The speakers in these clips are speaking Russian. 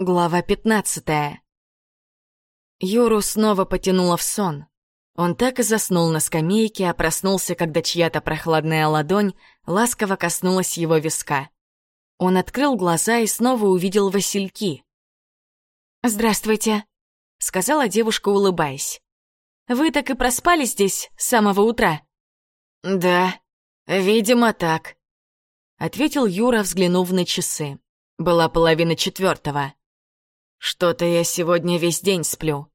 Глава 15 Юру снова потянуло в сон. Он так и заснул на скамейке, а проснулся, когда чья-то прохладная ладонь ласково коснулась его виска. Он открыл глаза и снова увидел васильки. «Здравствуйте», — сказала девушка, улыбаясь. «Вы так и проспали здесь с самого утра?» «Да, видимо, так», — ответил Юра, взглянув на часы. Была половина четвертого. «Что-то я сегодня весь день сплю».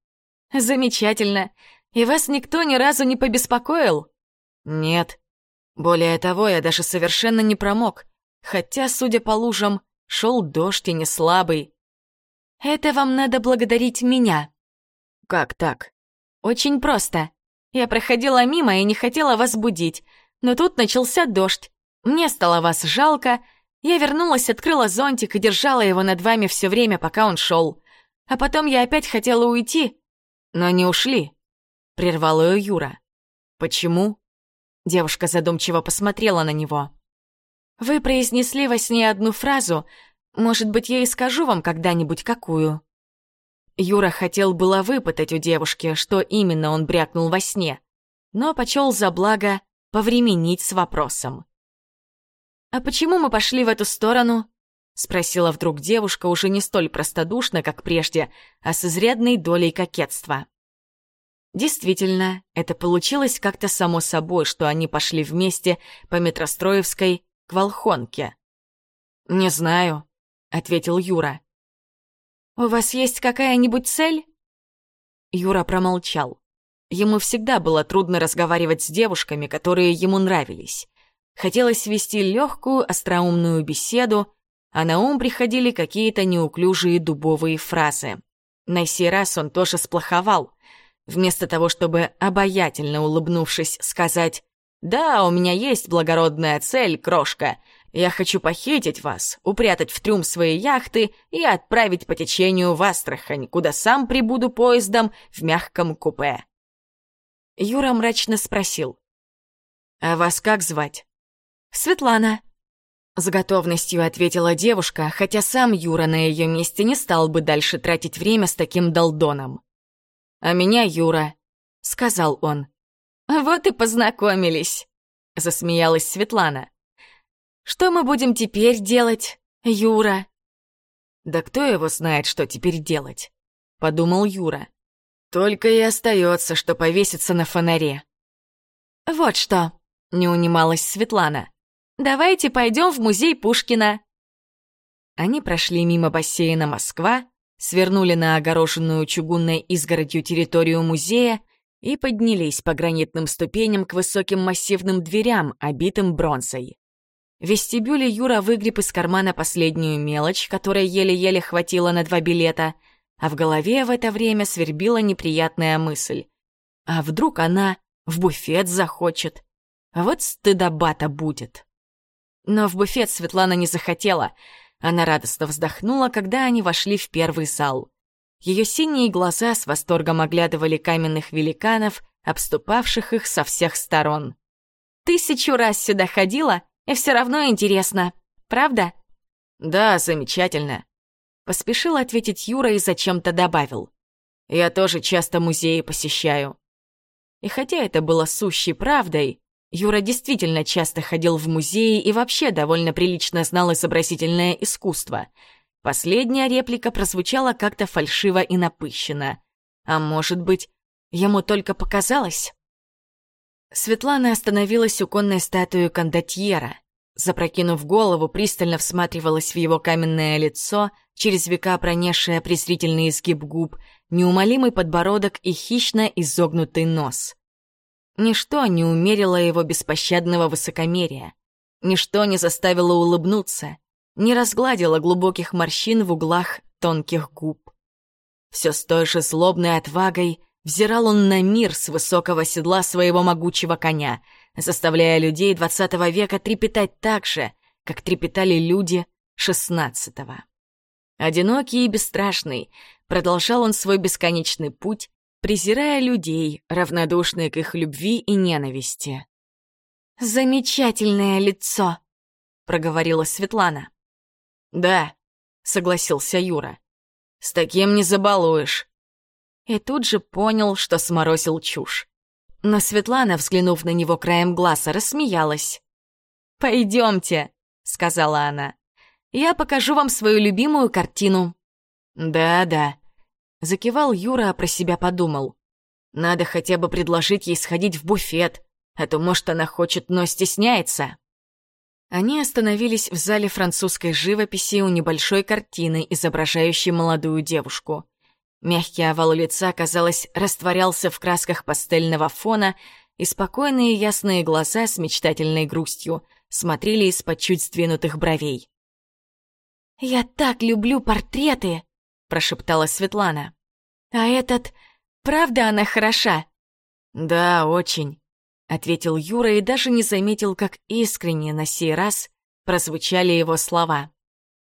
«Замечательно. И вас никто ни разу не побеспокоил?» «Нет. Более того, я даже совершенно не промок, хотя, судя по лужам, шел дождь и не слабый». «Это вам надо благодарить меня». «Как так?» «Очень просто. Я проходила мимо и не хотела вас будить, но тут начался дождь. Мне стало вас жалко, я вернулась, открыла зонтик и держала его над вами все время, пока он шел. А потом я опять хотела уйти, но не ушли. Прервал ее Юра. Почему? Девушка задумчиво посмотрела на него. Вы произнесли во сне одну фразу. Может быть, я и скажу вам когда-нибудь какую. Юра хотел было выпытать у девушки, что именно он брякнул во сне, но почел за благо повременить с вопросом. «А почему мы пошли в эту сторону?» — спросила вдруг девушка уже не столь простодушно, как прежде, а с изрядной долей кокетства. Действительно, это получилось как-то само собой, что они пошли вместе по Метростроевской к Волхонке. «Не знаю», — ответил Юра. «У вас есть какая-нибудь цель?» Юра промолчал. Ему всегда было трудно разговаривать с девушками, которые ему нравились. Хотелось вести легкую, остроумную беседу, а на ум приходили какие-то неуклюжие дубовые фразы. На сей раз он тоже сплоховал. Вместо того, чтобы, обаятельно улыбнувшись, сказать «Да, у меня есть благородная цель, крошка. Я хочу похитить вас, упрятать в трюм своей яхты и отправить по течению в Астрахань, куда сам прибуду поездом в мягком купе». Юра мрачно спросил «А вас как звать?» «Светлана», — с готовностью ответила девушка, хотя сам Юра на ее месте не стал бы дальше тратить время с таким долдоном. «А меня Юра», — сказал он. «Вот и познакомились», — засмеялась Светлана. «Что мы будем теперь делать, Юра?» «Да кто его знает, что теперь делать?» — подумал Юра. «Только и остается, что повеситься на фонаре». «Вот что», — не унималась Светлана. Давайте пойдем в музей Пушкина». Они прошли мимо бассейна «Москва», свернули на огороженную чугунной изгородью территорию музея и поднялись по гранитным ступеням к высоким массивным дверям, обитым бронзой. В вестибюле Юра выгреб из кармана последнюю мелочь, которая еле-еле хватило на два билета, а в голове в это время свербила неприятная мысль. А вдруг она в буфет захочет? Вот стыдоба-то будет. Но в буфет Светлана не захотела. Она радостно вздохнула, когда они вошли в первый зал. Ее синие глаза с восторгом оглядывали каменных великанов, обступавших их со всех сторон. «Тысячу раз сюда ходила, и все равно интересно. Правда?» «Да, замечательно», — поспешил ответить Юра и зачем-то добавил. «Я тоже часто музеи посещаю». И хотя это было сущей правдой, Юра действительно часто ходил в музеи и вообще довольно прилично знал изобразительное искусство. Последняя реплика прозвучала как-то фальшиво и напыщенно. А может быть, ему только показалось? Светлана остановилась у конной статуи кондотьера. Запрокинув голову, пристально всматривалась в его каменное лицо, через века пронесшее презрительный изгиб губ, неумолимый подбородок и хищно изогнутый нос — Ничто не умерило его беспощадного высокомерия. Ничто не заставило улыбнуться, не разгладило глубоких морщин в углах тонких губ. Все с той же злобной отвагой взирал он на мир с высокого седла своего могучего коня, заставляя людей двадцатого века трепетать так же, как трепетали люди шестнадцатого. Одинокий и бесстрашный, продолжал он свой бесконечный путь, презирая людей, равнодушные к их любви и ненависти. «Замечательное лицо», — проговорила Светлана. «Да», — согласился Юра. С таким не забалуешь». И тут же понял, что сморозил чушь. Но Светлана, взглянув на него краем глаза, рассмеялась. «Пойдемте», — сказала она. «Я покажу вам свою любимую картину». «Да-да», — закивал Юра, а про себя подумал. «Надо хотя бы предложить ей сходить в буфет, а то, может, она хочет, но стесняется». Они остановились в зале французской живописи у небольшой картины, изображающей молодую девушку. Мягкий овал лица, казалось, растворялся в красках пастельного фона, и спокойные ясные глаза с мечтательной грустью смотрели из-под чуть сдвинутых бровей. «Я так люблю портреты!» — прошептала Светлана. «А этот... Правда она хороша?» «Да, очень», — ответил Юра и даже не заметил, как искренне на сей раз прозвучали его слова.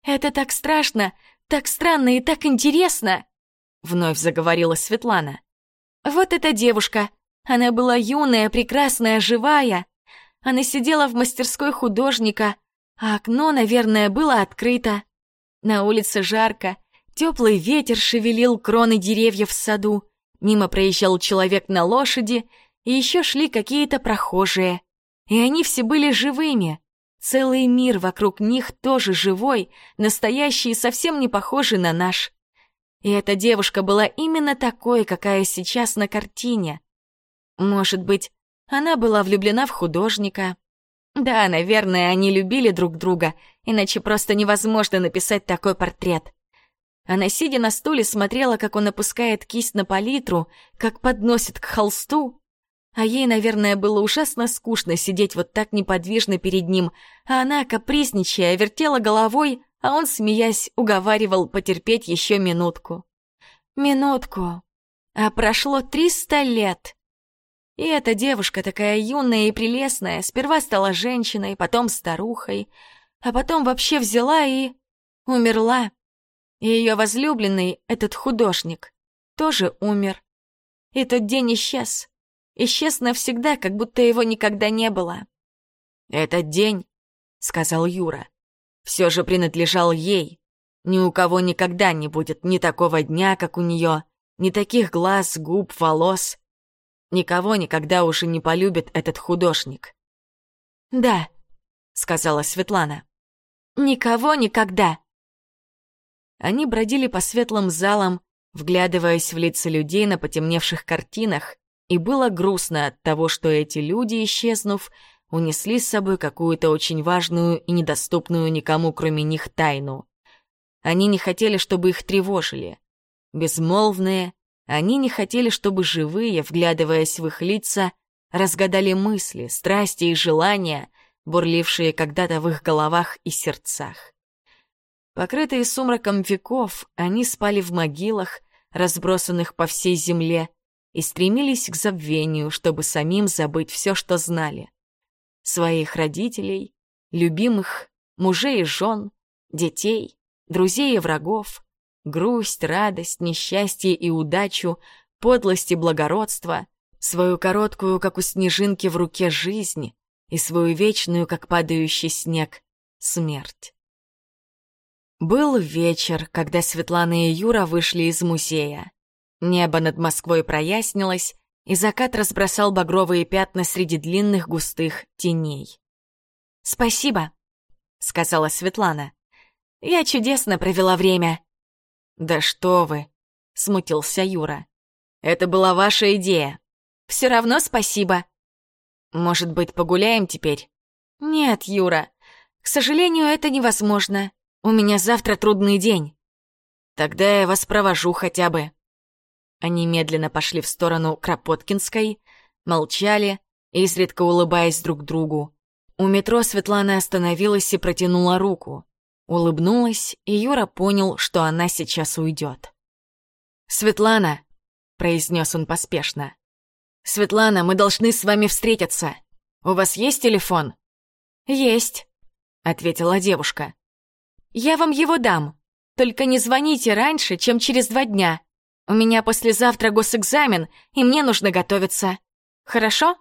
«Это так страшно, так странно и так интересно!» Вновь заговорила Светлана. «Вот эта девушка. Она была юная, прекрасная, живая. Она сидела в мастерской художника, а окно, наверное, было открыто. На улице жарко, теплый ветер шевелил кроны деревьев в саду, мимо проезжал человек на лошади, и еще шли какие-то прохожие. И они все были живыми. Целый мир вокруг них тоже живой, настоящий и совсем не похожий на наш. И эта девушка была именно такой, какая сейчас на картине. Может быть, она была влюблена в художника. Да, наверное, они любили друг друга, иначе просто невозможно написать такой портрет. Она, сидя на стуле, смотрела, как он опускает кисть на палитру, как подносит к холсту. А ей, наверное, было ужасно скучно сидеть вот так неподвижно перед ним, а она, капризничая, вертела головой, а он, смеясь, уговаривал потерпеть еще минутку. Минутку. А прошло триста лет. И эта девушка, такая юная и прелестная, сперва стала женщиной, потом старухой, а потом вообще взяла и... умерла. И ее возлюбленный, этот художник, тоже умер. И тот день исчез. Исчез навсегда, как будто его никогда не было. «Этот день», — сказал Юра, — «все же принадлежал ей. Ни у кого никогда не будет ни такого дня, как у нее, ни таких глаз, губ, волос, Никого никогда уже не полюбит этот художник. «Да», — сказала Светлана. «Никого никогда». Они бродили по светлым залам, вглядываясь в лица людей на потемневших картинах, и было грустно от того, что эти люди, исчезнув, унесли с собой какую-то очень важную и недоступную никому, кроме них, тайну. Они не хотели, чтобы их тревожили. Безмолвные, они не хотели, чтобы живые, вглядываясь в их лица, разгадали мысли, страсти и желания, бурлившие когда-то в их головах и сердцах. Покрытые сумраком веков, они спали в могилах, разбросанных по всей земле, и стремились к забвению, чтобы самим забыть все, что знали. Своих родителей, любимых, мужей и жен, детей, друзей и врагов, грусть, радость, несчастье и удачу, подлость и благородство, свою короткую, как у снежинки в руке, жизнь и свою вечную, как падающий снег, смерть. Был вечер, когда Светлана и Юра вышли из музея. Небо над Москвой прояснилось, и закат разбросал багровые пятна среди длинных густых теней. «Спасибо», — сказала Светлана. «Я чудесно провела время. «Да что вы!» — смутился Юра. «Это была ваша идея». «Все равно спасибо». «Может быть, погуляем теперь?» «Нет, Юра. К сожалению, это невозможно. У меня завтра трудный день». «Тогда я вас провожу хотя бы». Они медленно пошли в сторону Кропоткинской, молчали, изредка улыбаясь друг другу. У метро Светлана остановилась и протянула руку. Улыбнулась, и Юра понял, что она сейчас уйдет. «Светлана!» — произнес он поспешно. «Светлана, мы должны с вами встретиться. У вас есть телефон?» «Есть», — ответила девушка. «Я вам его дам. Только не звоните раньше, чем через два дня. У меня послезавтра госэкзамен, и мне нужно готовиться. Хорошо?»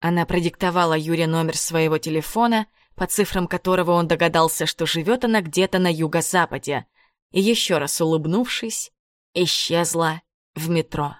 Она продиктовала Юре номер своего телефона, по цифрам которого он догадался, что живет она где-то на юго-западе. и, еще раз улыбнувшись, исчезла в метро.